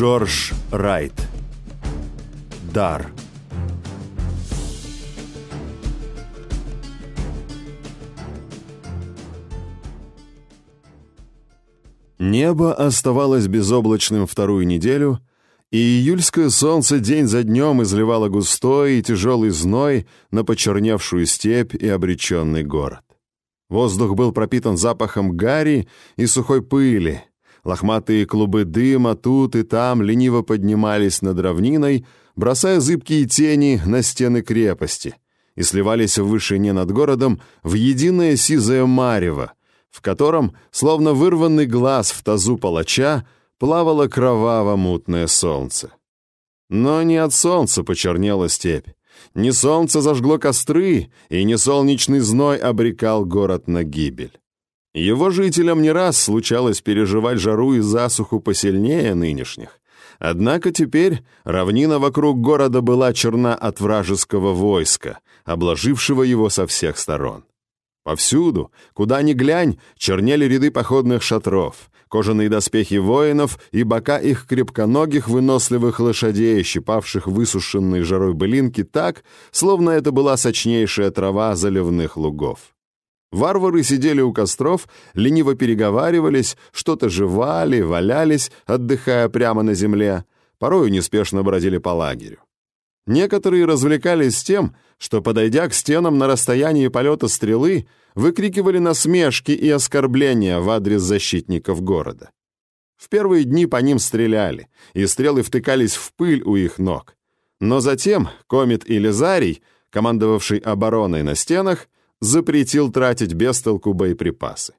Джордж Райт. Дар. Небо оставалось безоблачным вторую неделю, и июльское солнце день за днем изливало густой и тяжелый зной на почерневшую степь и обреченный город. Воздух был пропитан запахом гари и сухой пыли. Лохматые клубы дыма тут и там лениво поднимались над равниной, бросая зыбкие тени на стены крепости и сливались в вышине над городом в единое сизое марево, в котором, словно вырванный глаз в тазу палача, плавало кроваво-мутное солнце. Но не от солнца почернела степь. Не солнце зажгло костры, и не солнечный зной обрекал город на гибель. Его жителям не раз случалось переживать жару и засуху посильнее нынешних. Однако теперь равнина вокруг города была черна от вражеского войска, обложившего его со всех сторон. Повсюду, куда ни глянь, чернели ряды походных шатров, кожаные доспехи воинов и бока их крепконогих выносливых лошадей, щипавших высушенные жарой былинки так, словно это была сочнейшая трава заливных лугов. Варвары сидели у костров, лениво переговаривались, что-то жевали, валялись, отдыхая прямо на земле, порою неспешно бродили по лагерю. Некоторые развлекались тем, что, подойдя к стенам на расстоянии полета стрелы, выкрикивали насмешки и оскорбления в адрес защитников города. В первые дни по ним стреляли, и стрелы втыкались в пыль у их ног. Но затем Комет и Лизарий, командовавший обороной на стенах, запретил тратить без толку боеприпасы.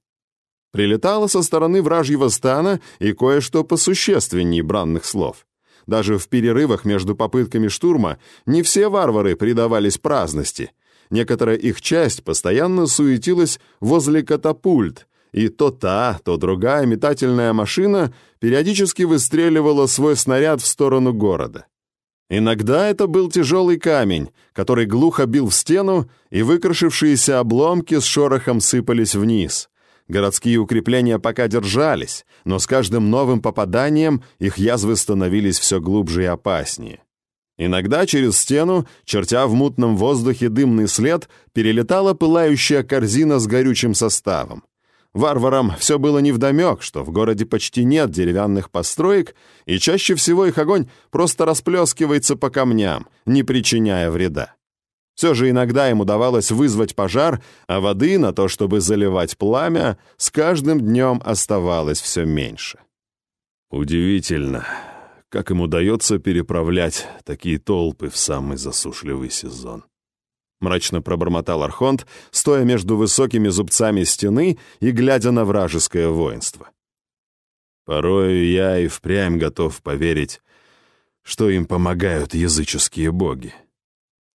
Прилетало со стороны вражьего стана и кое-что посущественней бранных слов. Даже в перерывах между попытками штурма не все варвары предавались праздности. Некоторая их часть постоянно суетилась возле катапульт, и то та, то другая метательная машина периодически выстреливала свой снаряд в сторону города. Иногда это был тяжелый камень, который глухо бил в стену, и выкрашившиеся обломки с шорохом сыпались вниз. Городские укрепления пока держались, но с каждым новым попаданием их язвы становились все глубже и опаснее. Иногда через стену, чертя в мутном воздухе дымный след, перелетала пылающая корзина с горючим составом. Варварам все было невдомек, что в городе почти нет деревянных построек, и чаще всего их огонь просто расплескивается по камням, не причиняя вреда. Все же иногда им удавалось вызвать пожар, а воды на то, чтобы заливать пламя, с каждым днем оставалось все меньше. Удивительно, как им удается переправлять такие толпы в самый засушливый сезон мрачно пробормотал Архонт, стоя между высокими зубцами стены и глядя на вражеское воинство. Порою я и впрямь готов поверить, что им помогают языческие боги.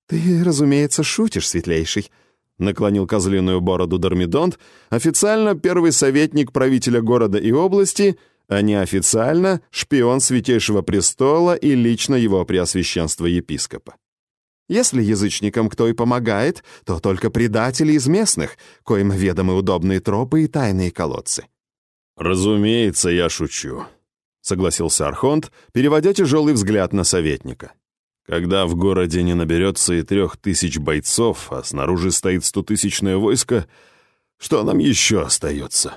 «Ты, разумеется, шутишь, светлейший», — наклонил козлиную бороду Дормидонт, официально первый советник правителя города и области, а неофициально шпион Святейшего Престола и лично его преосвященства епископа. Если язычникам кто и помогает, то только предатели из местных, коим ведомы удобные тропы и тайные колодцы. «Разумеется, я шучу», — согласился Архонт, переводя тяжелый взгляд на советника. «Когда в городе не наберется и трех тысяч бойцов, а снаружи стоит стотысячное войско, что нам еще остается?»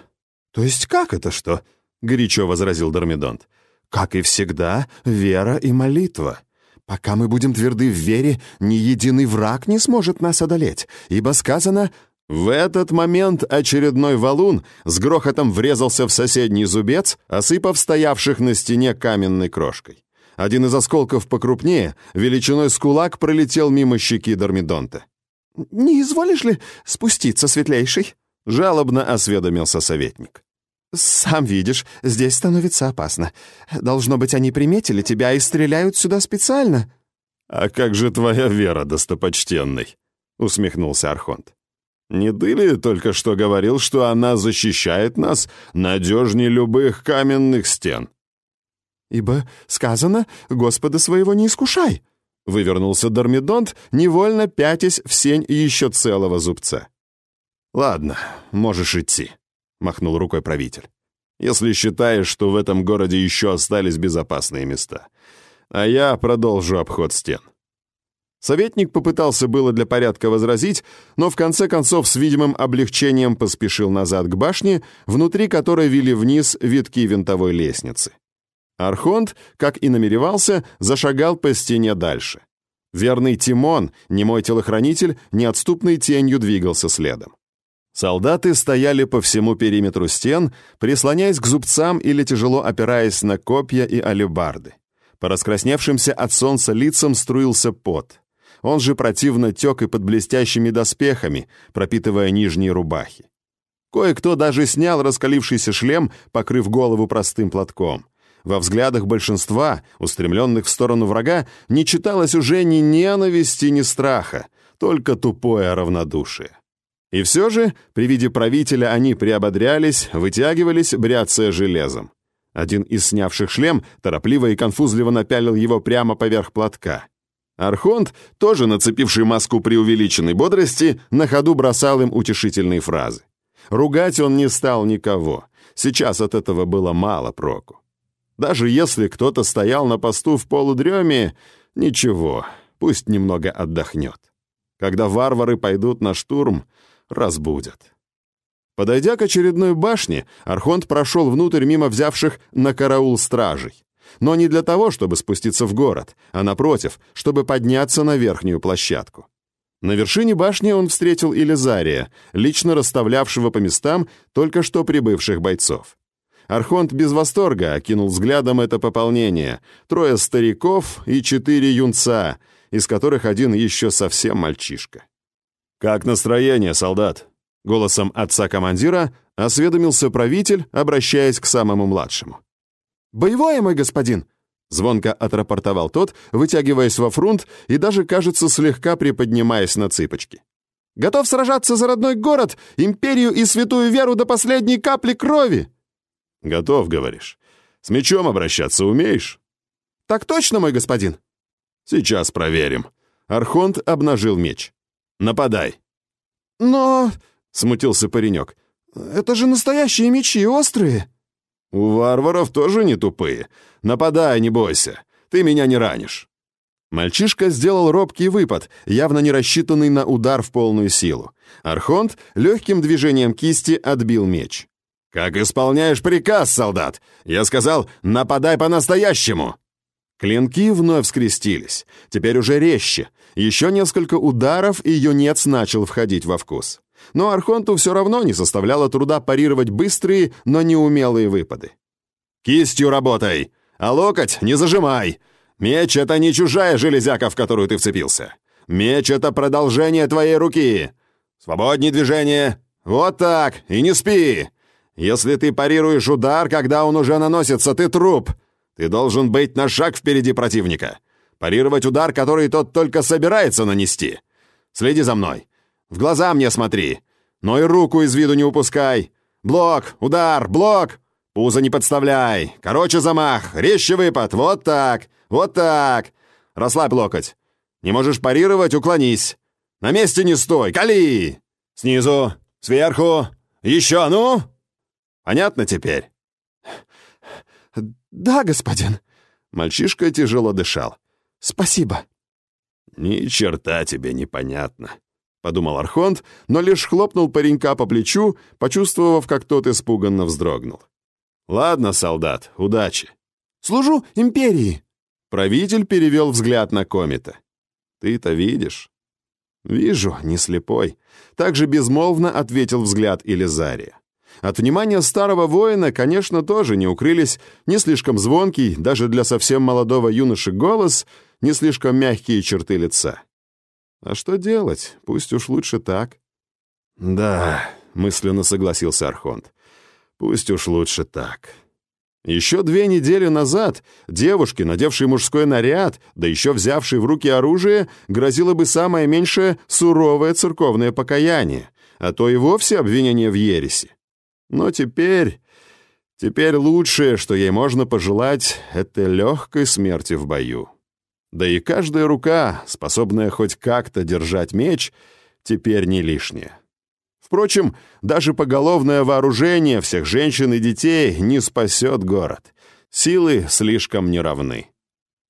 «То есть как это что?» — горячо возразил Дормидонт. «Как и всегда, вера и молитва». Пока мы будем тверды в вере, ни единый враг не сможет нас одолеть, ибо сказано в этот момент очередной валун с грохотом врезался в соседний зубец, осыпав стоявших на стене каменной крошкой. Один из осколков покрупнее, величиной с кулак, пролетел мимо щеки Дормидонта. «Не изволишь ли спуститься, светлейший?» — жалобно осведомился советник. «Сам видишь, здесь становится опасно. Должно быть, они приметили тебя и стреляют сюда специально». «А как же твоя вера, достопочтенный?» — усмехнулся Архонт. «Не ты ли только что говорил, что она защищает нас надежнее любых каменных стен?» «Ибо сказано, Господа своего не искушай», — вывернулся Дормидонт, невольно пятясь в сень еще целого зубца. «Ладно, можешь идти». — махнул рукой правитель. если считаешь, что в этом городе еще остались безопасные места. А я продолжу обход стен». Советник попытался было для порядка возразить, но в конце концов с видимым облегчением поспешил назад к башне, внутри которой вели вниз витки винтовой лестницы. Архонт, как и намеревался, зашагал по стене дальше. Верный Тимон, немой телохранитель, неотступной тенью двигался следом. Солдаты стояли по всему периметру стен, прислоняясь к зубцам или тяжело опираясь на копья и алебарды. По раскрасневшимся от солнца лицам струился пот. Он же противно тек и под блестящими доспехами, пропитывая нижние рубахи. Кое-кто даже снял раскалившийся шлем, покрыв голову простым платком. Во взглядах большинства, устремленных в сторону врага, не читалось уже ни ненависти, ни страха, только тупое равнодушие. И все же, при виде правителя они приободрялись, вытягивались, бряцая железом. Один из снявших шлем торопливо и конфузливо напялил его прямо поверх платка. Архонт, тоже нацепивший маску преувеличенной бодрости, на ходу бросал им утешительные фразы. Ругать он не стал никого. Сейчас от этого было мало проку. Даже если кто-то стоял на посту в полудреме, ничего, пусть немного отдохнет. Когда варвары пойдут на штурм, разбудят. Подойдя к очередной башне, Архонт прошел внутрь мимо взявших на караул стражей но не для того, чтобы спуститься в город, а напротив, чтобы подняться на верхнюю площадку. На вершине башни он встретил Илизария, лично расставлявшего по местам только что прибывших бойцов. Архонт без восторга окинул взглядом это пополнение. Трое стариков и четыре юнца, из которых один еще совсем мальчишка. «Как настроение, солдат?» Голосом отца-командира осведомился правитель, обращаясь к самому младшему. «Боевое, мой господин!» Звонко отрапортовал тот, вытягиваясь во фрунт и даже, кажется, слегка приподнимаясь на цыпочки. «Готов сражаться за родной город, империю и святую веру до последней капли крови!» «Готов, говоришь. С мечом обращаться умеешь?» «Так точно, мой господин!» «Сейчас проверим». Архонт обнажил меч. «Нападай!» «Но...» — смутился паренек. «Это же настоящие мечи, острые!» «У варваров тоже не тупые. Нападай, не бойся. Ты меня не ранишь». Мальчишка сделал робкий выпад, явно не рассчитанный на удар в полную силу. Архонт легким движением кисти отбил меч. «Как исполняешь приказ, солдат? Я сказал, нападай по-настоящему!» Клинки вновь скрестились, теперь уже резче. Еще несколько ударов, и юнец начал входить во вкус но Архонту все равно не составляло труда парировать быстрые, но неумелые выпады. «Кистью работай, а локоть не зажимай. Меч — это не чужая железяка, в которую ты вцепился. Меч — это продолжение твоей руки. Свободнее движение. Вот так, и не спи. Если ты парируешь удар, когда он уже наносится, ты труп. Ты должен быть на шаг впереди противника. Парировать удар, который тот только собирается нанести. Следи за мной. В глаза мне смотри. Но и руку из виду не упускай. Блок, удар, блок. Пузо не подставляй. Короче замах, резче выпад. Вот так, вот так. Расслабь локоть. Не можешь парировать, уклонись. На месте не стой, кали. Снизу, сверху. Еще, ну? Понятно теперь? Да, господин. Мальчишка тяжело дышал. Спасибо. Ни черта тебе непонятно. — подумал Архонт, но лишь хлопнул паренька по плечу, почувствовав, как тот испуганно вздрогнул. «Ладно, солдат, удачи». «Служу империи!» Правитель перевел взгляд на комета. «Ты-то видишь?» «Вижу, не слепой», — также безмолвно ответил взгляд Илизария. От внимания старого воина, конечно, тоже не укрылись не слишком звонкий, даже для совсем молодого юноши голос, не слишком мягкие черты лица. А что делать? Пусть уж лучше так. Да, мысленно согласился Архонт. Пусть уж лучше так. Еще две недели назад девушке, надевшей мужской наряд, да еще взявшей в руки оружие, грозило бы самое меньшее суровое церковное покаяние, а то и вовсе обвинение в ереси. Но теперь... Теперь лучшее, что ей можно пожелать, это легкой смерти в бою. Да и каждая рука, способная хоть как-то держать меч, теперь не лишняя. Впрочем, даже поголовное вооружение всех женщин и детей не спасет город. Силы слишком неравны.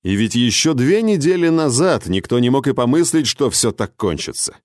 И ведь еще две недели назад никто не мог и помыслить, что все так кончится.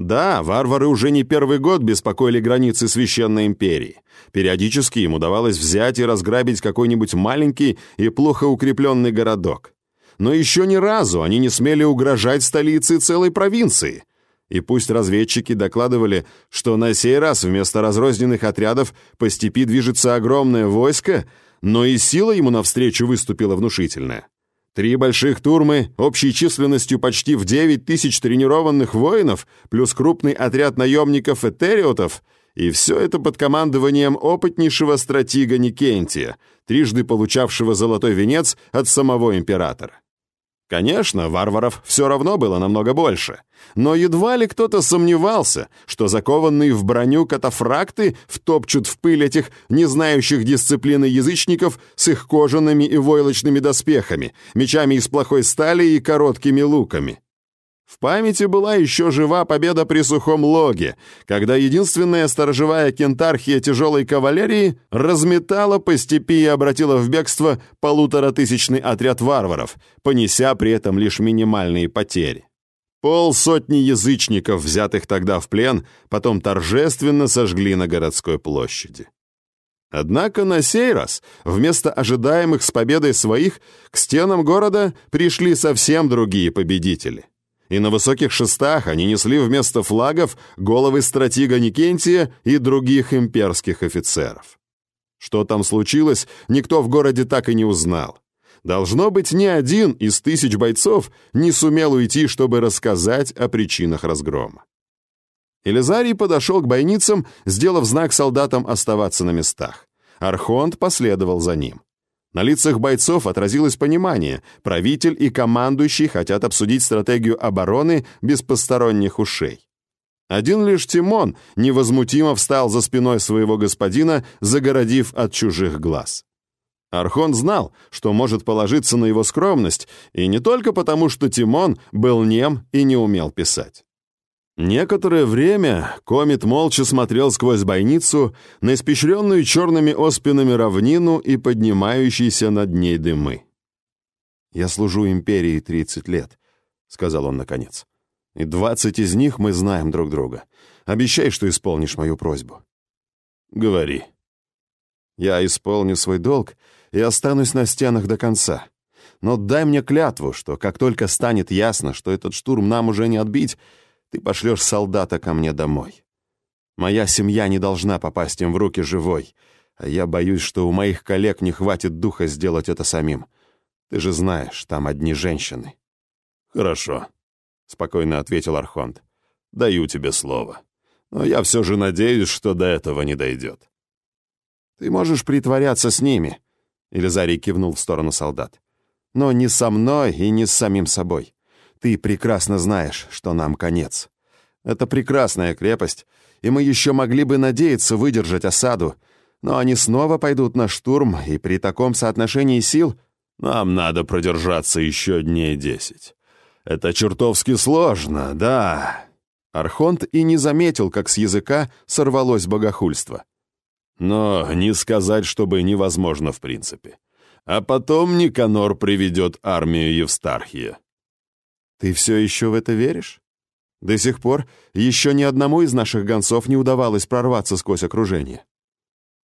Да, варвары уже не первый год беспокоили границы Священной Империи. Периодически им удавалось взять и разграбить какой-нибудь маленький и плохо укрепленный городок. Но еще ни разу они не смели угрожать столице целой провинции. И пусть разведчики докладывали, что на сей раз вместо разрозненных отрядов по степи движется огромное войско, но и сила ему навстречу выступила внушительная. Три больших турмы, общей численностью почти в 9 тысяч тренированных воинов, плюс крупный отряд наемников-этериотов, и все это под командованием опытнейшего стратега Никентия, трижды получавшего золотой венец от самого императора. Конечно, варваров все равно было намного больше, но едва ли кто-то сомневался, что закованные в броню катафракты втопчут в пыль этих не знающих дисциплины язычников с их кожаными и войлочными доспехами, мечами из плохой стали и короткими луками. В памяти была еще жива победа при Сухом Логе, когда единственная сторожевая кентархия тяжелой кавалерии разметала по степи и обратила в бегство полуторатысячный отряд варваров, понеся при этом лишь минимальные потери. Полсотни язычников, взятых тогда в плен, потом торжественно сожгли на городской площади. Однако на сей раз, вместо ожидаемых с победой своих, к стенам города пришли совсем другие победители и на высоких шестах они несли вместо флагов головы стратега Никентия и других имперских офицеров. Что там случилось, никто в городе так и не узнал. Должно быть, ни один из тысяч бойцов не сумел уйти, чтобы рассказать о причинах разгрома. Элизарий подошел к бойницам, сделав знак солдатам оставаться на местах. Архонт последовал за ним. На лицах бойцов отразилось понимание. Правитель и командующий хотят обсудить стратегию обороны без посторонних ушей. Один лишь Тимон невозмутимо встал за спиной своего господина, загородив от чужих глаз. Архон знал, что может положиться на его скромность, и не только потому, что Тимон был нем и не умел писать. Некоторое время Комит молча смотрел сквозь бойницу на испещренную черными оспинами равнину и поднимающиеся над ней дымы. «Я служу империи 30 лет», — сказал он наконец. «И 20 из них мы знаем друг друга. Обещай, что исполнишь мою просьбу». «Говори». «Я исполню свой долг и останусь на стенах до конца. Но дай мне клятву, что как только станет ясно, что этот штурм нам уже не отбить, ты пошлешь солдата ко мне домой. Моя семья не должна попасть им в руки живой, а я боюсь, что у моих коллег не хватит духа сделать это самим. Ты же знаешь, там одни женщины». «Хорошо», — спокойно ответил Архонт. «Даю тебе слово. Но я все же надеюсь, что до этого не дойдет». «Ты можешь притворяться с ними», — Елизарий кивнул в сторону солдат. «Но не со мной и не с самим собой. Ты прекрасно знаешь, что нам конец. Это прекрасная крепость, и мы еще могли бы надеяться выдержать осаду, но они снова пойдут на штурм, и при таком соотношении сил нам надо продержаться еще дней десять. Это чертовски сложно, да. Архонт и не заметил, как с языка сорвалось богохульство. Но не сказать, чтобы невозможно в принципе. А потом Никанор приведет армию Евстархия. Ты все еще в это веришь? До сих пор еще ни одному из наших гонцов не удавалось прорваться сквозь окружение.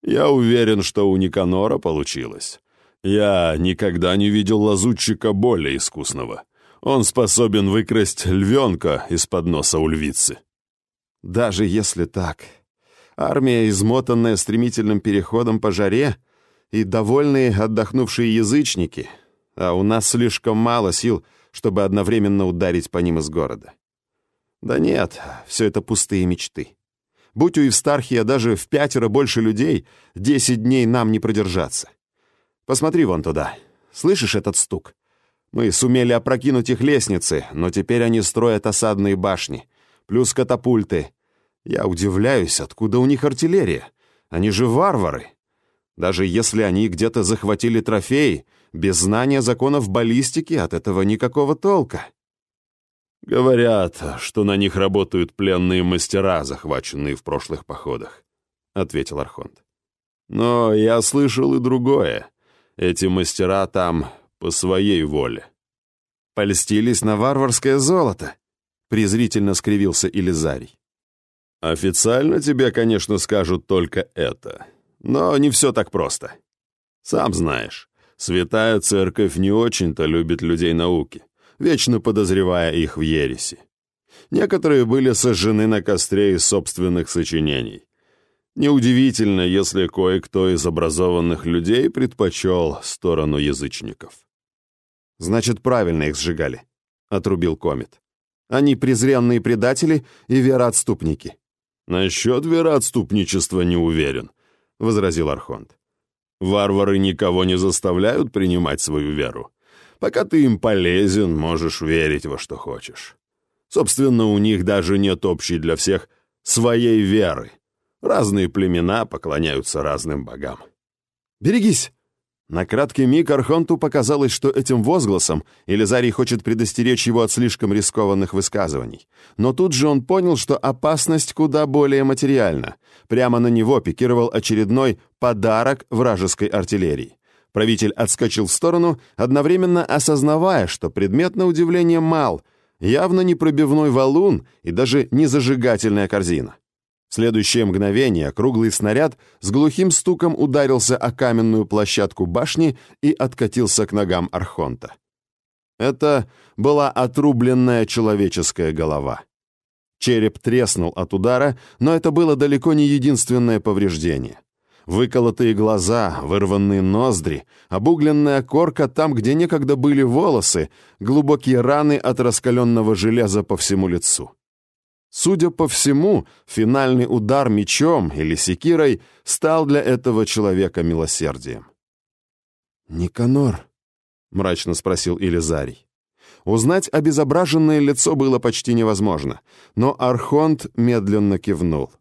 Я уверен, что у Никанора получилось. Я никогда не видел лазутчика более искусного. Он способен выкрасть львенка из-под носа у львицы. Даже если так. Армия, измотанная стремительным переходом по жаре, и довольные отдохнувшие язычники, а у нас слишком мало сил — чтобы одновременно ударить по ним из города. Да нет, все это пустые мечты. Будь у Евстархия даже в пятеро больше людей, десять дней нам не продержаться. Посмотри вон туда. Слышишь этот стук? Мы сумели опрокинуть их лестницы, но теперь они строят осадные башни, плюс катапульты. Я удивляюсь, откуда у них артиллерия. Они же варвары. Даже если они где-то захватили трофеи, без знания законов баллистики от этого никакого толка. «Говорят, что на них работают пленные мастера, захваченные в прошлых походах», — ответил Архонт. «Но я слышал и другое. Эти мастера там по своей воле». «Польстились на варварское золото», — презрительно скривился Илизарий. «Официально тебе, конечно, скажут только это, но не все так просто. Сам знаешь, святая церковь не очень-то любит людей науки вечно подозревая их в ереси. Некоторые были сожжены на костре из собственных сочинений. Неудивительно, если кое-кто из образованных людей предпочел сторону язычников. «Значит, правильно их сжигали», — отрубил Комет. «Они презренные предатели и вероотступники». «Насчет вероотступничества не уверен», — возразил Архонт. «Варвары никого не заставляют принимать свою веру. Пока ты им полезен, можешь верить во что хочешь. Собственно, у них даже нет общей для всех своей веры. Разные племена поклоняются разным богам. «Берегись!» На краткий миг Архонту показалось, что этим возгласом Элизарий хочет предостеречь его от слишком рискованных высказываний. Но тут же он понял, что опасность куда более материальна. Прямо на него пикировал очередной подарок вражеской артиллерии. Правитель отскочил в сторону, одновременно осознавая, что предмет на удивление мал, явно не пробивной валун и даже не зажигательная корзина. В следующее мгновение круглый снаряд с глухим стуком ударился о каменную площадку башни и откатился к ногам Архонта. Это была отрубленная человеческая голова. Череп треснул от удара, но это было далеко не единственное повреждение. Выколотые глаза, вырванные ноздри, обугленная корка там, где некогда были волосы, глубокие раны от раскаленного железа по всему лицу. Судя по всему, финальный удар мечом или секирой стал для этого человека милосердием. «Никанор?» — мрачно спросил Илизарий. Узнать обезображенное лицо было почти невозможно, но Архонт медленно кивнул.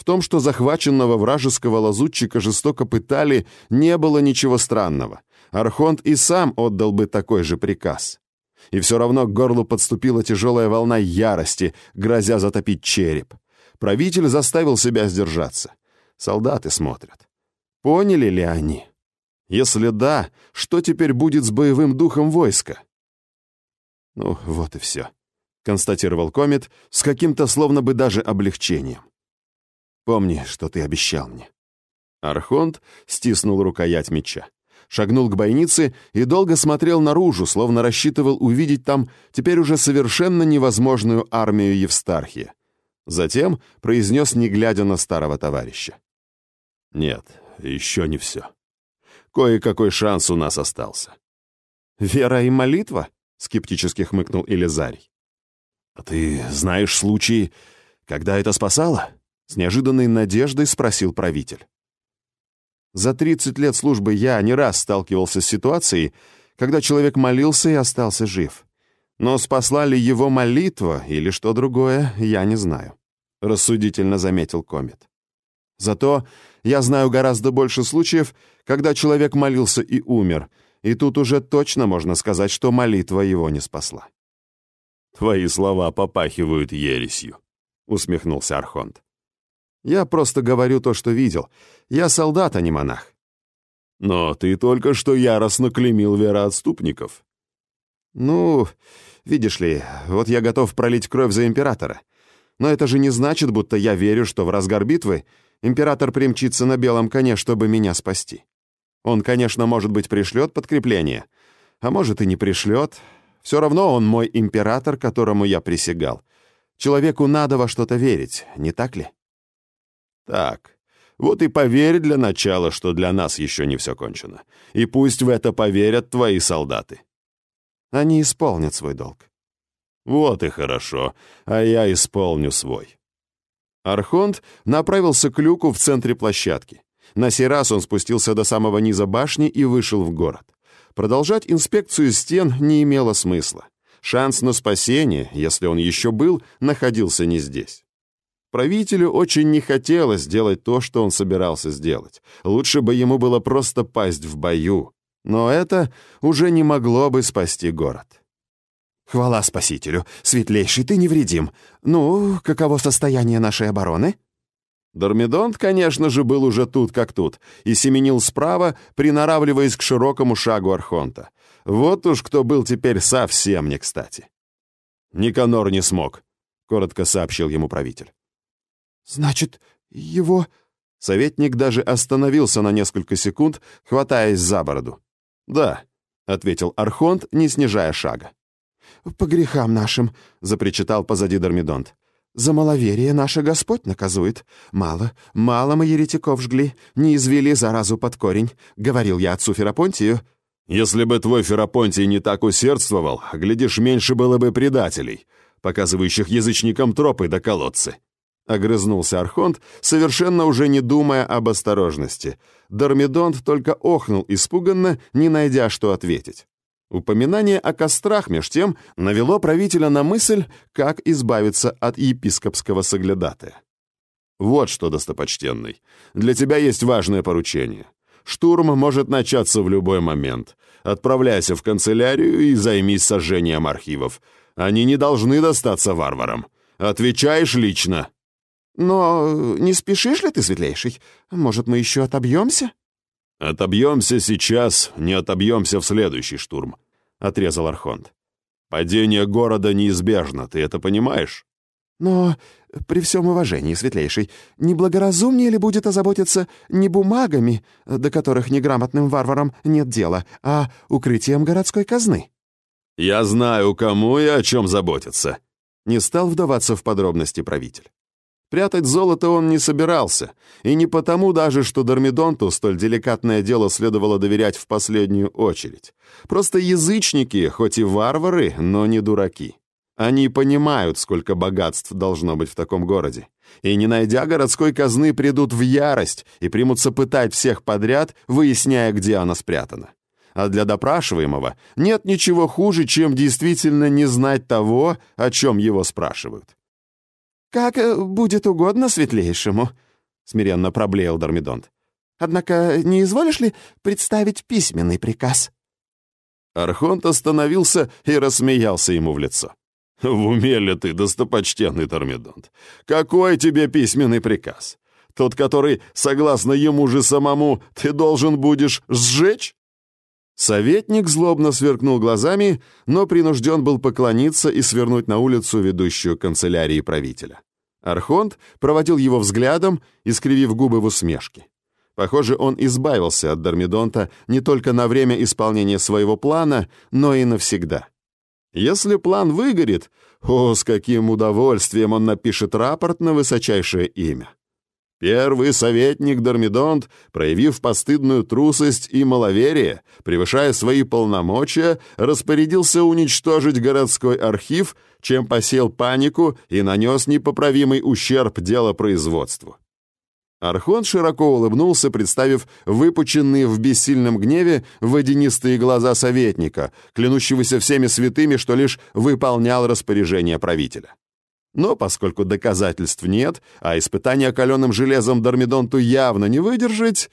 В том, что захваченного вражеского лазутчика жестоко пытали, не было ничего странного. Архонт и сам отдал бы такой же приказ. И все равно к горлу подступила тяжелая волна ярости, грозя затопить череп. Правитель заставил себя сдержаться. Солдаты смотрят. Поняли ли они? Если да, что теперь будет с боевым духом войска? Ну, вот и все, констатировал Комет с каким-то словно бы даже облегчением. Помни, что ты обещал мне». Архонт стиснул рукоять меча, шагнул к бойнице и долго смотрел наружу, словно рассчитывал увидеть там теперь уже совершенно невозможную армию Евстархия. Затем произнес, не глядя на старого товарища. «Нет, еще не все. Кое-какой шанс у нас остался». «Вера и молитва?» — скептически хмыкнул Элизарий. «А ты знаешь случаи, когда это спасало?» С неожиданной надеждой спросил правитель. За 30 лет службы я не раз сталкивался с ситуацией, когда человек молился и остался жив. Но спасла ли его молитва или что другое, я не знаю, рассудительно заметил Комет. Зато я знаю гораздо больше случаев, когда человек молился и умер, и тут уже точно можно сказать, что молитва его не спасла. Твои слова попахивают ересью, усмехнулся Архонт. Я просто говорю то, что видел. Я солдат, а не монах. Но ты только что яростно клеймил вероотступников. Ну, видишь ли, вот я готов пролить кровь за императора. Но это же не значит, будто я верю, что в разгар битвы император примчится на белом коне, чтобы меня спасти. Он, конечно, может быть, пришлет подкрепление, а может и не пришлет. Все равно он мой император, которому я присягал. Человеку надо во что-то верить, не так ли? Так, вот и поверь для начала, что для нас еще не все кончено. И пусть в это поверят твои солдаты. Они исполнят свой долг. Вот и хорошо, а я исполню свой. Архонт направился к люку в центре площадки. На сей раз он спустился до самого низа башни и вышел в город. Продолжать инспекцию стен не имело смысла. Шанс на спасение, если он еще был, находился не здесь. Правителю очень не хотелось сделать то, что он собирался сделать. Лучше бы ему было просто пасть в бою. Но это уже не могло бы спасти город. «Хвала Спасителю! Светлейший, ты невредим! Ну, каково состояние нашей обороны?» Дормидонт, конечно же, был уже тут как тут и семенил справа, приноравливаясь к широкому шагу Архонта. Вот уж кто был теперь совсем не кстати. «Никанор не смог», — коротко сообщил ему правитель. «Значит, его...» Советник даже остановился на несколько секунд, хватаясь за бороду. «Да», — ответил Архонт, не снижая шага. «По грехам нашим», — запричитал позади Дормидонт. «За маловерие наше Господь наказует. Мало, мало мы еретиков жгли, не извели заразу под корень», — говорил я отцу Ферапонтию. «Если бы твой Ферапонтий не так усердствовал, глядишь, меньше было бы предателей, показывающих язычникам тропы до колодцы», — огрызнулся Архонт, совершенно уже не думая об осторожности. Дормидонт только охнул испуганно, не найдя, что ответить. Упоминание о кострах, меж тем, навело правителя на мысль, как избавиться от епископского соглядатая. «Вот что, достопочтенный, для тебя есть важное поручение. Штурм может начаться в любой момент. Отправляйся в канцелярию и займись сожжением архивов. Они не должны достаться варварам. Отвечаешь лично». «Но не спешишь ли ты, светлейший? Может, мы еще отобьемся?» «Отобьемся сейчас, не отобьемся в следующий штурм», — отрезал Архонт. «Падение города неизбежно, ты это понимаешь?» «Но при всем уважении, светлейший, неблагоразумнее ли будет озаботиться не бумагами, до которых неграмотным варварам нет дела, а укрытием городской казны?» «Я знаю, кому и о чем заботиться», — не стал вдаваться в подробности правитель. Прятать золото он не собирался, и не потому даже, что Дормидонту столь деликатное дело следовало доверять в последнюю очередь. Просто язычники, хоть и варвары, но не дураки. Они понимают, сколько богатств должно быть в таком городе. И, не найдя городской казны, придут в ярость и примутся пытать всех подряд, выясняя, где она спрятана. А для допрашиваемого нет ничего хуже, чем действительно не знать того, о чем его спрашивают. «Как э, будет угодно светлейшему», — смиренно проблеял Дормидонт. «Однако не изволишь ли представить письменный приказ?» Архонт остановился и рассмеялся ему в лицо. «В уме ли ты, достопочтенный Дормидонт? Какой тебе письменный приказ? Тот, который, согласно ему же самому, ты должен будешь сжечь?» Советник злобно сверкнул глазами, но принужден был поклониться и свернуть на улицу, ведущую канцелярии правителя. Архонт проводил его взглядом, искривив губы в усмешке. Похоже, он избавился от Дормидонта не только на время исполнения своего плана, но и навсегда. Если план выгорит, о, с каким удовольствием он напишет рапорт на высочайшее имя. Первый советник Дормидонт, проявив постыдную трусость и маловерие, превышая свои полномочия, распорядился уничтожить городской архив, чем посел панику и нанес непоправимый ущерб делопроизводству. Архон широко улыбнулся, представив выпученные в бессильном гневе водянистые глаза советника, клянущегося всеми святыми, что лишь выполнял распоряжение правителя. Но поскольку доказательств нет, а испытание каленым железом Дормидонту явно не выдержать,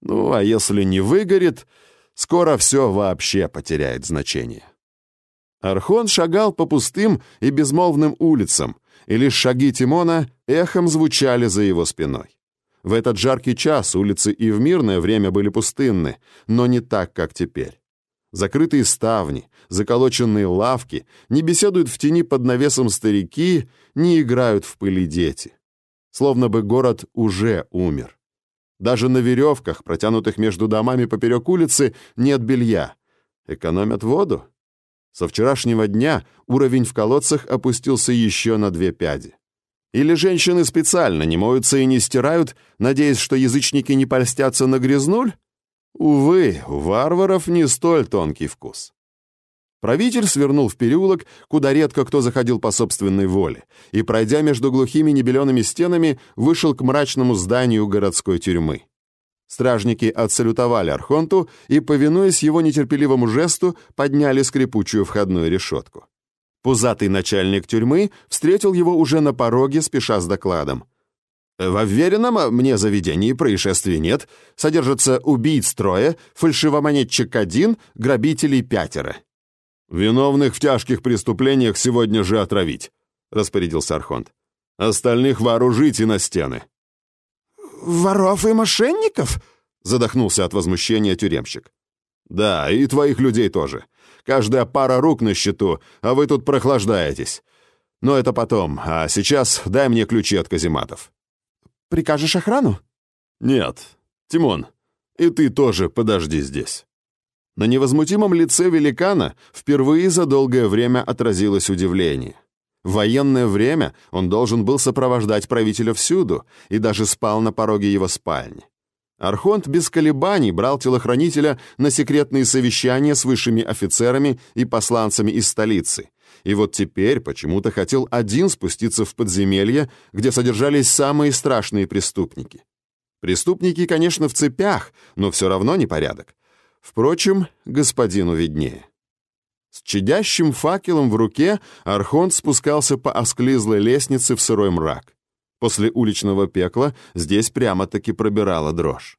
ну, а если не выгорит, скоро все вообще потеряет значение. Архон шагал по пустым и безмолвным улицам, и лишь шаги Тимона эхом звучали за его спиной. В этот жаркий час улицы и в мирное время были пустынны, но не так, как теперь. Закрытые ставни, заколоченные лавки, не беседуют в тени под навесом старики, не играют в пыли дети. Словно бы город уже умер. Даже на веревках, протянутых между домами поперек улицы, нет белья. Экономят воду. Со вчерашнего дня уровень в колодцах опустился еще на две пяди. Или женщины специально не моются и не стирают, надеясь, что язычники не польстятся на грязнуль? Увы, у варваров не столь тонкий вкус. Правитель свернул в переулок, куда редко кто заходил по собственной воле, и, пройдя между глухими небелеными стенами, вышел к мрачному зданию городской тюрьмы. Стражники отсалютовали Архонту и, повинуясь его нетерпеливому жесту, подняли скрипучую входную решетку. Пузатый начальник тюрьмы встретил его уже на пороге, спеша с докладом. В уверенном мне заведении происшествий нет. Содержатся убийц трое, фальшивомонетчик один, грабителей пятеро. «Виновных в тяжких преступлениях сегодня же отравить», — распорядился Архонт. «Остальных вооружить и на стены». «Воров и мошенников?» — задохнулся от возмущения тюремщик. «Да, и твоих людей тоже. Каждая пара рук на счету, а вы тут прохлаждаетесь. Но это потом, а сейчас дай мне ключи от казематов». «Прикажешь охрану?» «Нет. Тимон, и ты тоже подожди здесь». На невозмутимом лице великана впервые за долгое время отразилось удивление. В военное время он должен был сопровождать правителя всюду и даже спал на пороге его спальни. Архонт без колебаний брал телохранителя на секретные совещания с высшими офицерами и посланцами из столицы. И вот теперь почему-то хотел один спуститься в подземелье, где содержались самые страшные преступники. Преступники, конечно, в цепях, но все равно непорядок. Впрочем, господину виднее. С чадящим факелом в руке Архонт спускался по осклизлой лестнице в сырой мрак. После уличного пекла здесь прямо-таки пробирала дрожь.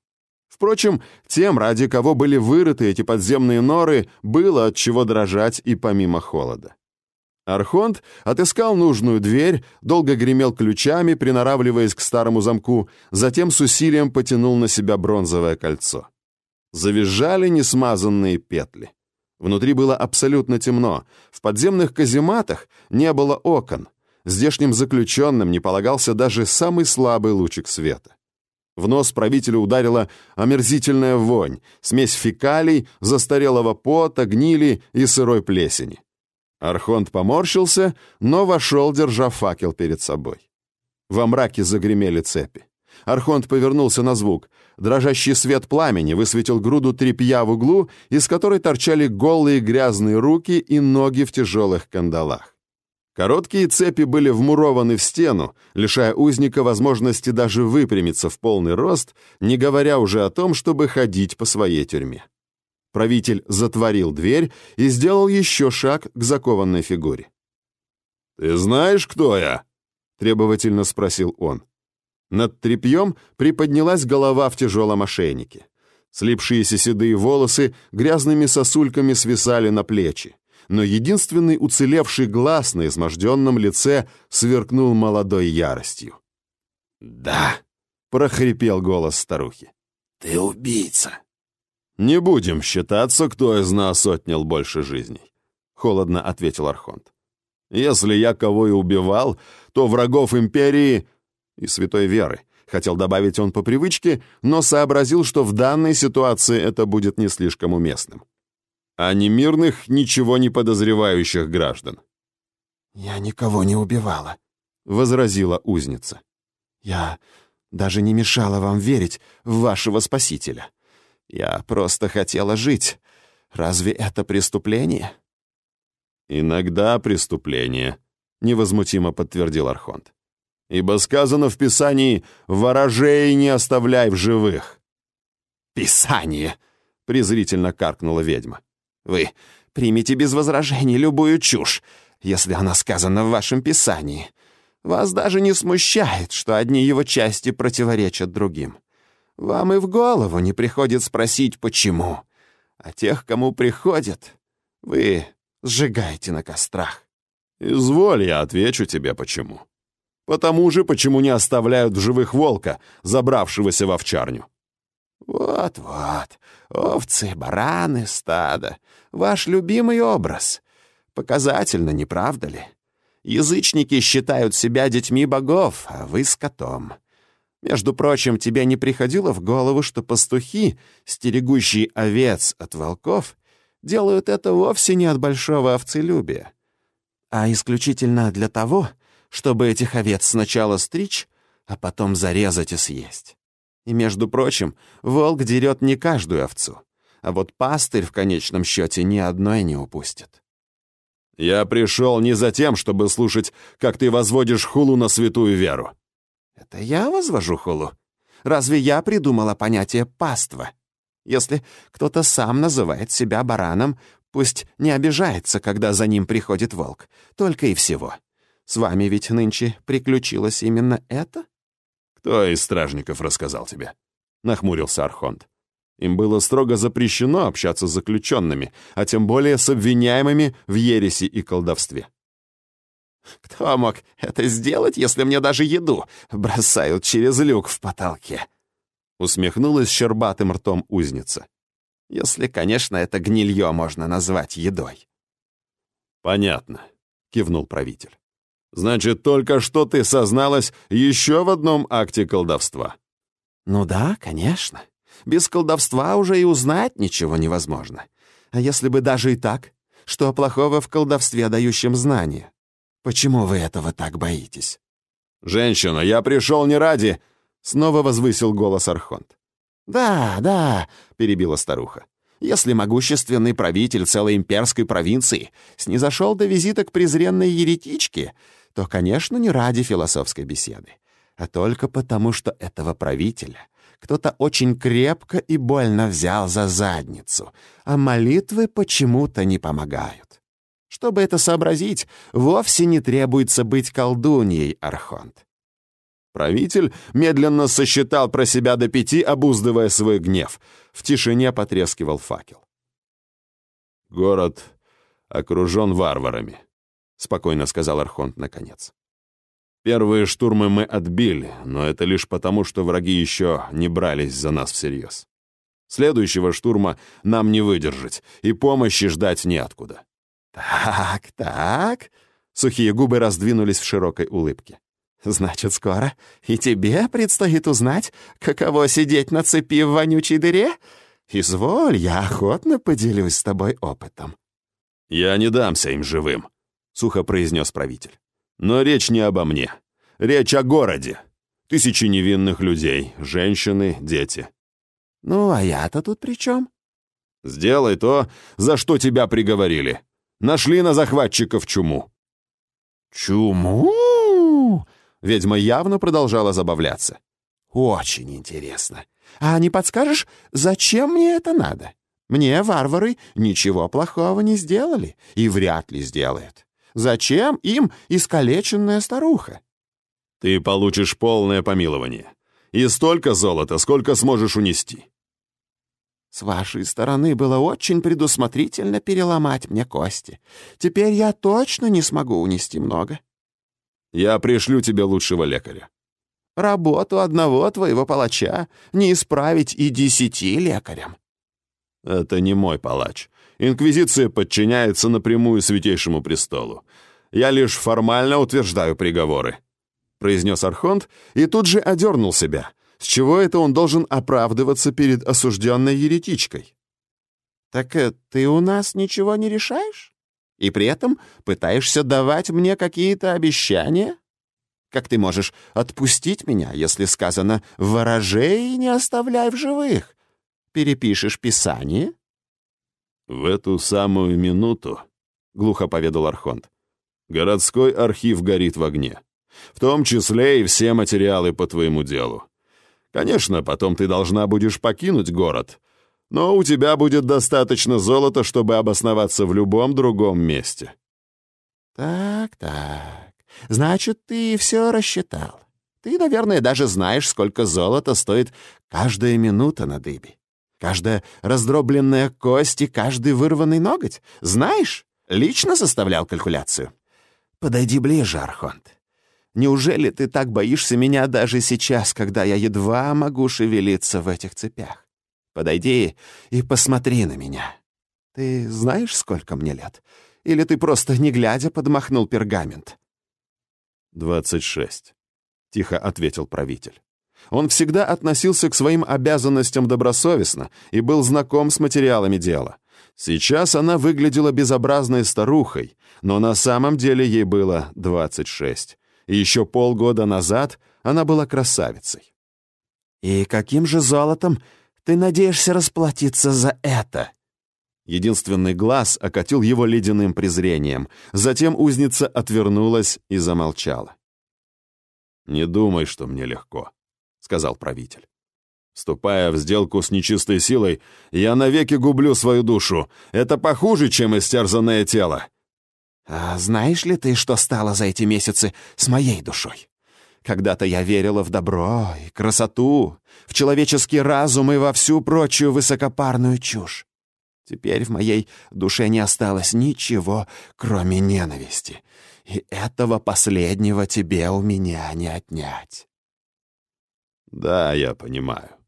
Впрочем, тем, ради кого были вырыты эти подземные норы, было от чего дрожать и помимо холода. Архонт отыскал нужную дверь, долго гремел ключами, приноравливаясь к старому замку, затем с усилием потянул на себя бронзовое кольцо. Завизжали несмазанные петли. Внутри было абсолютно темно. В подземных казематах не было окон. Здешним заключенным не полагался даже самый слабый лучик света. В нос правителю ударила омерзительная вонь, смесь фекалий, застарелого пота, гнили и сырой плесени. Архонт поморщился, но вошел, держа факел перед собой. Во мраке загремели цепи. Архонт повернулся на звук. Дрожащий свет пламени высветил груду тряпья в углу, из которой торчали голые грязные руки и ноги в тяжелых кандалах. Короткие цепи были вмурованы в стену, лишая узника возможности даже выпрямиться в полный рост, не говоря уже о том, чтобы ходить по своей тюрьме. Правитель затворил дверь и сделал еще шаг к закованной фигуре. «Ты знаешь, кто я?» — требовательно спросил он. Над тряпьем приподнялась голова в тяжелом ошейнике. Слипшиеся седые волосы грязными сосульками свисали на плечи, но единственный уцелевший глаз на изможденном лице сверкнул молодой яростью. «Да», — прохрипел голос старухи. «Ты убийца». «Не будем считаться, кто из нас отнял больше жизней», — холодно ответил Архонт. «Если я кого и убивал, то врагов империи и святой веры. Хотел добавить он по привычке, но сообразил, что в данной ситуации это будет не слишком уместным. А не мирных, ничего не подозревающих граждан. «Я никого не убивала», — возразила узница. «Я даже не мешала вам верить в вашего спасителя. Я просто хотела жить. Разве это преступление?» «Иногда преступление», — невозмутимо подтвердил Архонт ибо сказано в Писании «ворожей не оставляй в живых». «Писание!» — презрительно каркнула ведьма. «Вы примите без возражений любую чушь, если она сказана в вашем Писании. Вас даже не смущает, что одни его части противоречат другим. Вам и в голову не приходит спросить, почему. А тех, кому приходит, вы сжигаете на кострах». «Изволь, я отвечу тебе, почему». Потому же, почему не оставляют в живых волка, забравшегося в овчарню. Вот-вот, овцы, бараны, стадо. Ваш любимый образ. Показательно, не правда ли? Язычники считают себя детьми богов, а вы скотом. Между прочим, тебе не приходило в голову, что пастухи, стерегущие овец от волков, делают это вовсе не от большого овцелюбия, а исключительно для того, чтобы этих овец сначала стричь, а потом зарезать и съесть. И, между прочим, волк дерет не каждую овцу, а вот пастырь в конечном счете ни одной не упустит. «Я пришел не за тем, чтобы слушать, как ты возводишь хулу на святую веру». «Это я возвожу хулу? Разве я придумала понятие «паства»? Если кто-то сам называет себя бараном, пусть не обижается, когда за ним приходит волк, только и всего». С вами ведь нынче приключилось именно это?» «Кто из стражников рассказал тебе?» — нахмурился Архонт. Им было строго запрещено общаться с заключенными, а тем более с обвиняемыми в ереси и колдовстве. «Кто мог это сделать, если мне даже еду бросают через люк в потолке?» Усмехнулась щербатым ртом узница. «Если, конечно, это гнилье можно назвать едой». «Понятно», — кивнул правитель. «Значит, только что ты созналась еще в одном акте колдовства». «Ну да, конечно. Без колдовства уже и узнать ничего невозможно. А если бы даже и так, что плохого в колдовстве, дающем знания? Почему вы этого так боитесь?» «Женщина, я пришел не ради...» Снова возвысил голос Архонт. «Да, да», — перебила старуха. «Если могущественный правитель целой имперской провинции снизошел до визита к презренной еретичке, то, конечно, не ради философской беседы, а только потому, что этого правителя кто-то очень крепко и больно взял за задницу, а молитвы почему-то не помогают. Чтобы это сообразить, вовсе не требуется быть колдуньей, Архонт. Правитель медленно сосчитал про себя до пяти, обуздывая свой гнев. В тишине потрескивал факел. «Город окружен варварами», — спокойно сказал Архонт наконец. Первые штурмы мы отбили, но это лишь потому, что враги еще не брались за нас всерьез. Следующего штурма нам не выдержать, и помощи ждать неоткуда. «Так, так...» Сухие губы раздвинулись в широкой улыбке. «Значит, скоро и тебе предстоит узнать, каково сидеть на цепи в вонючей дыре? Изволь, я охотно поделюсь с тобой опытом». «Я не дамся им живым», — сухо произнес правитель. Но речь не обо мне. Речь о городе. Тысячи невинных людей, женщины, дети. Ну, а я-то тут при чем? Сделай то, за что тебя приговорили. Нашли на захватчиков чуму. Чуму? Ведьма явно продолжала забавляться. Очень интересно. А не подскажешь, зачем мне это надо? Мне варвары ничего плохого не сделали и вряд ли сделают. Зачем им искалеченная старуха? Ты получишь полное помилование. И столько золота, сколько сможешь унести. С вашей стороны было очень предусмотрительно переломать мне кости. Теперь я точно не смогу унести много. Я пришлю тебе лучшего лекаря. Работу одного твоего палача не исправить и десяти лекарям. Это не мой палач. Инквизиция подчиняется напрямую Святейшему Престолу. Я лишь формально утверждаю приговоры», — произнес Архонт и тут же одернул себя. С чего это он должен оправдываться перед осужденной еретичкой? «Так э, ты у нас ничего не решаешь? И при этом пытаешься давать мне какие-то обещания? Как ты можешь отпустить меня, если сказано «ворожей не оставляй в живых»? Перепишешь Писание?» «В эту самую минуту», — глухо поведал Архонт, «городской архив горит в огне, в том числе и все материалы по твоему делу. Конечно, потом ты должна будешь покинуть город, но у тебя будет достаточно золота, чтобы обосноваться в любом другом месте». «Так, так, значит, ты все рассчитал. Ты, наверное, даже знаешь, сколько золота стоит каждая минута на дыбе. Каждая раздробленная кость и каждый вырванный ноготь? Знаешь? Лично составлял калькуляцию? Подойди ближе, Архонт. Неужели ты так боишься меня даже сейчас, когда я едва могу шевелиться в этих цепях? Подойди и посмотри на меня. Ты знаешь, сколько мне лет? Или ты просто, не глядя, подмахнул пергамент?» «Двадцать шесть», — тихо ответил правитель. Он всегда относился к своим обязанностям добросовестно и был знаком с материалами дела. Сейчас она выглядела безобразной старухой, но на самом деле ей было 26. И еще полгода назад она была красавицей. «И каким же золотом ты надеешься расплатиться за это?» Единственный глаз окатил его ледяным презрением. Затем узница отвернулась и замолчала. «Не думай, что мне легко», сказал правитель. «Вступая в сделку с нечистой силой, я навеки гублю свою душу. Это похуже, чем истерзанное тело». «А знаешь ли ты, что стало за эти месяцы с моей душой? Когда-то я верила в добро и красоту, в человеческий разум и во всю прочую высокопарную чушь. Теперь в моей душе не осталось ничего, кроме ненависти. И этого последнего тебе у меня не отнять. Да, я понимаю.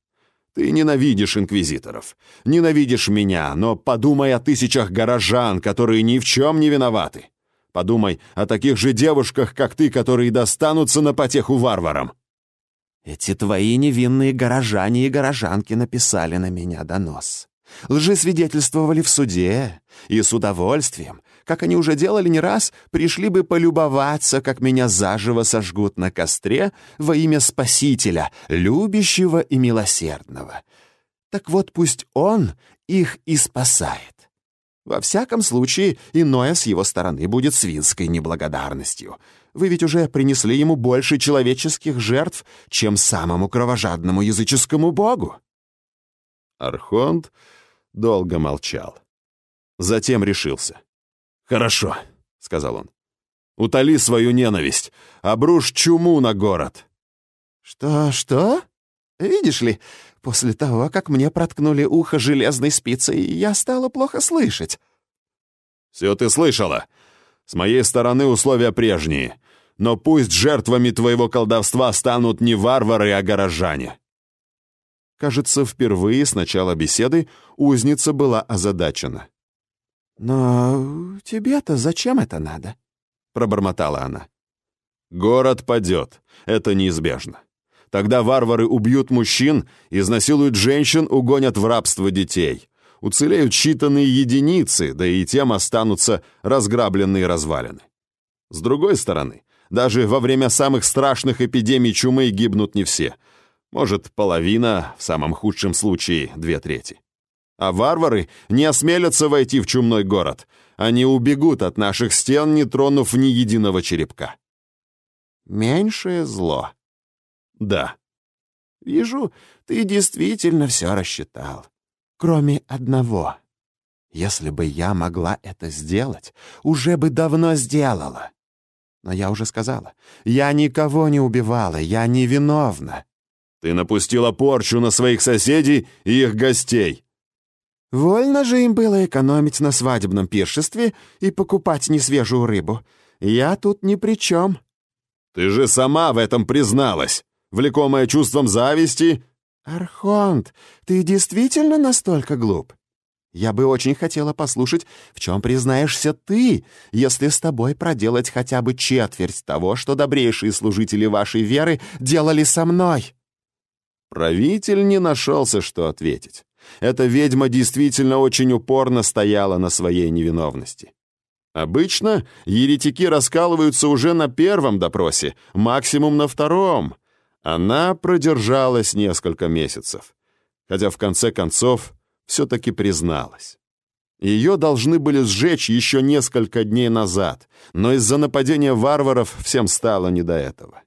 Ты ненавидишь инквизиторов, ненавидишь меня, но подумай о тысячах горожан, которые ни в чем не виноваты. Подумай о таких же девушках, как ты, которые достанутся на потеху варварам. Эти твои невинные горожане и горожанки написали на меня донос. Лжесвидетельствовали в суде и с удовольствием, как они уже делали не раз, пришли бы полюбоваться, как меня заживо сожгут на костре во имя Спасителя, любящего и милосердного. Так вот пусть он их и спасает. Во всяком случае, иное с его стороны будет свинской неблагодарностью. Вы ведь уже принесли ему больше человеческих жертв, чем самому кровожадному языческому богу. Архонт долго молчал. Затем решился. «Хорошо», — сказал он. «Утоли свою ненависть, обрушь чуму на город». «Что, что? Видишь ли, после того, как мне проткнули ухо железной спицей, я стала плохо слышать». «Все ты слышала. С моей стороны условия прежние. Но пусть жертвами твоего колдовства станут не варвары, а горожане». Кажется, впервые с начала беседы узница была озадачена. «Но тебе-то зачем это надо?» — пробормотала она. «Город падет. Это неизбежно. Тогда варвары убьют мужчин, изнасилуют женщин, угонят в рабство детей. Уцелеют считанные единицы, да и тем останутся разграбленные развалины. С другой стороны, даже во время самых страшных эпидемий чумы гибнут не все. Может, половина, в самом худшем случае, две трети. А варвары не осмелятся войти в чумной город. Они убегут от наших стен, не тронув ни единого черепка. Меньшее зло. Да. Вижу, ты действительно все рассчитал. Кроме одного. Если бы я могла это сделать, уже бы давно сделала. Но я уже сказала, я никого не убивала, я невиновна. Ты напустила порчу на своих соседей и их гостей. Вольно же им было экономить на свадебном пиршестве и покупать несвежую рыбу. Я тут ни при чем. Ты же сама в этом призналась, влекомая чувством зависти. Архонт, ты действительно настолько глуп? Я бы очень хотела послушать, в чем признаешься ты, если с тобой проделать хотя бы четверть того, что добрейшие служители вашей веры делали со мной. Правитель не нашелся, что ответить. Эта ведьма действительно очень упорно стояла на своей невиновности. Обычно еретики раскалываются уже на первом допросе, максимум на втором. Она продержалась несколько месяцев, хотя в конце концов все-таки призналась. Ее должны были сжечь еще несколько дней назад, но из-за нападения варваров всем стало не до этого.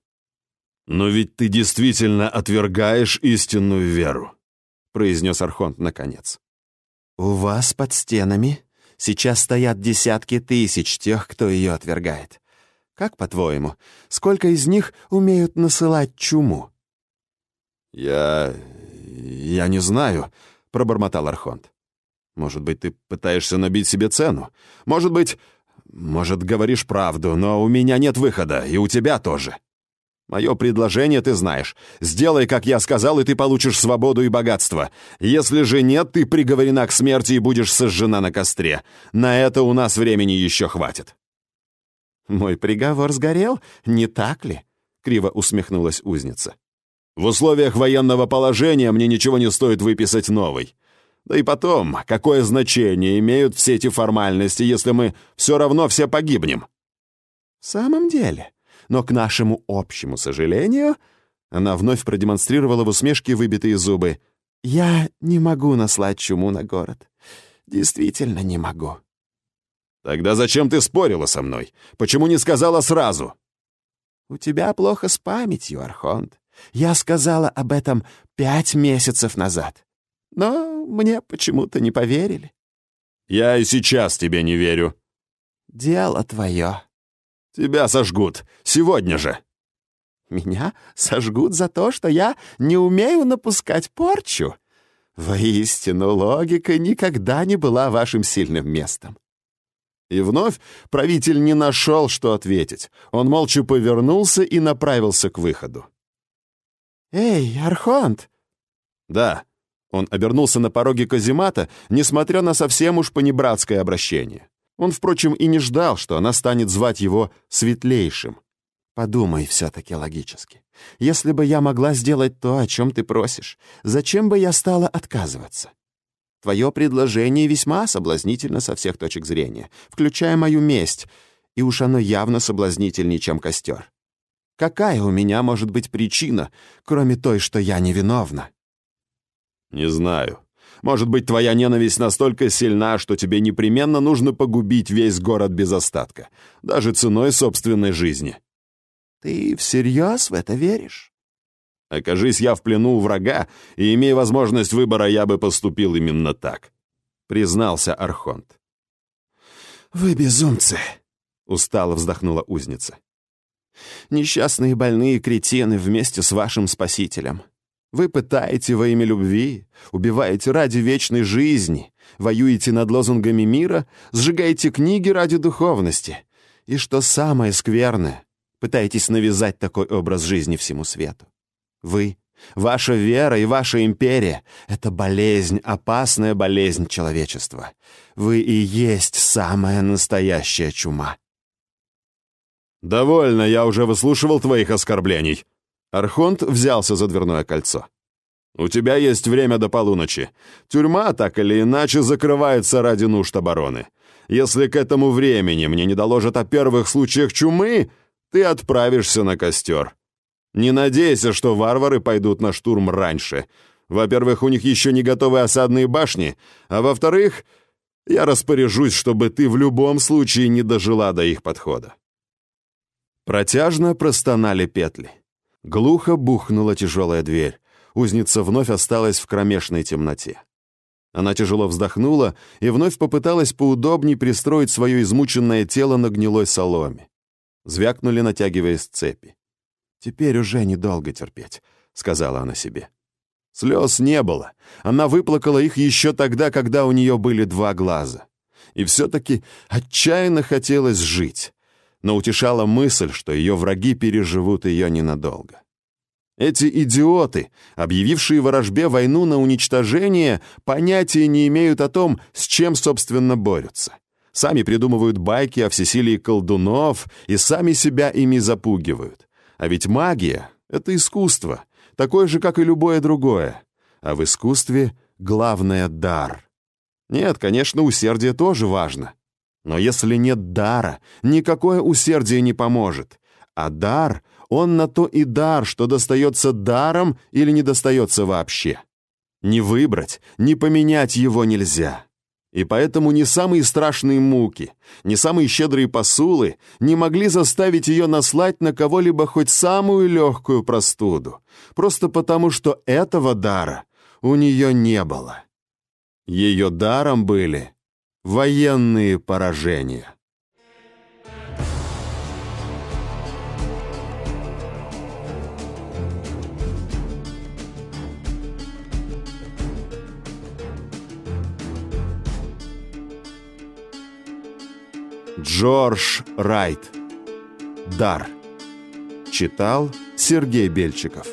«Но ведь ты действительно отвергаешь истинную веру», произнес Архонт наконец. «У вас под стенами сейчас стоят десятки тысяч тех, кто ее отвергает. Как, по-твоему, сколько из них умеют насылать чуму?» «Я... я не знаю», — пробормотал Архонт. «Может быть, ты пытаешься набить себе цену? Может быть... может, говоришь правду, но у меня нет выхода, и у тебя тоже». Мое предложение ты знаешь. Сделай, как я сказал, и ты получишь свободу и богатство. Если же нет, ты приговорена к смерти и будешь сожжена на костре. На это у нас времени еще хватит». «Мой приговор сгорел, не так ли?» — криво усмехнулась узница. «В условиях военного положения мне ничего не стоит выписать новый. Да и потом, какое значение имеют все эти формальности, если мы все равно все погибнем?» «В самом деле?» Но к нашему общему сожалению...» Она вновь продемонстрировала в усмешке выбитые зубы. «Я не могу наслать чуму на город. Действительно не могу». «Тогда зачем ты спорила со мной? Почему не сказала сразу?» «У тебя плохо с памятью, Архонт. Я сказала об этом пять месяцев назад. Но мне почему-то не поверили». «Я и сейчас тебе не верю». «Дело твое», Тебя сожгут. Сегодня же!» Меня сожгут за то, что я не умею напускать порчу. Воистину, логика никогда не была вашим сильным местом. И вновь правитель не нашел, что ответить. Он молча повернулся и направился к выходу. «Эй, Архонт!» «Да». Он обернулся на пороге каземата, несмотря на совсем уж понебратское обращение. Он, впрочем, и не ждал, что она станет звать его светлейшим. «Подумай все-таки логически. Если бы я могла сделать то, о чем ты просишь, зачем бы я стала отказываться? Твое предложение весьма соблазнительно со всех точек зрения, включая мою месть, и уж оно явно соблазнительнее, чем костер. Какая у меня может быть причина, кроме той, что я невиновна?» «Не знаю. Может быть, твоя ненависть настолько сильна, что тебе непременно нужно погубить весь город без остатка, даже ценой собственной жизни». «Ты всерьез в это веришь?» Окажись я в плену у врага, и имея возможность выбора, я бы поступил именно так», — признался Архонт. «Вы безумцы», — устало вздохнула узница. «Несчастные больные кретины вместе с вашим спасителем. Вы пытаете во имя любви, убиваете ради вечной жизни, воюете над лозунгами мира, сжигаете книги ради духовности. И что самое скверное, пытаетесь навязать такой образ жизни всему свету. Вы, ваша вера и ваша империя — это болезнь, опасная болезнь человечества. Вы и есть самая настоящая чума. «Довольно, я уже выслушивал твоих оскорблений». Архонт взялся за дверное кольцо. «У тебя есть время до полуночи. Тюрьма, так или иначе, закрывается ради нужд обороны. Если к этому времени мне не доложат о первых случаях чумы, ты отправишься на костер. Не надейся, что варвары пойдут на штурм раньше. Во-первых, у них еще не готовы осадные башни, а во-вторых, я распоряжусь, чтобы ты в любом случае не дожила до их подхода». Протяжно простонали петли. Глухо бухнула тяжелая дверь. Узница вновь осталась в кромешной темноте. Она тяжело вздохнула и вновь попыталась поудобнее пристроить свое измученное тело на гнилой соломе. Звякнули, натягиваясь цепи. «Теперь уже недолго терпеть», — сказала она себе. Слез не было. Она выплакала их еще тогда, когда у нее были два глаза. И все-таки отчаянно хотелось жить. Но утешала мысль, что ее враги переживут ее ненадолго. Эти идиоты, объявившие ворожбе войну на уничтожение, понятия не имеют о том, с чем, собственно, борются. Сами придумывают байки о всесилии колдунов и сами себя ими запугивают. А ведь магия — это искусство, такое же, как и любое другое. А в искусстве главное — дар. Нет, конечно, усердие тоже важно. Но если нет дара, никакое усердие не поможет. А дар, он на то и дар, что достается даром или не достается вообще. Не выбрать, не поменять его нельзя. И поэтому ни самые страшные муки, ни самые щедрые посулы не могли заставить ее наслать на кого-либо хоть самую легкую простуду, просто потому что этого дара у нее не было. Ее даром были военные поражения. Джордж Райт. Дар. Читал Сергей Бельчиков.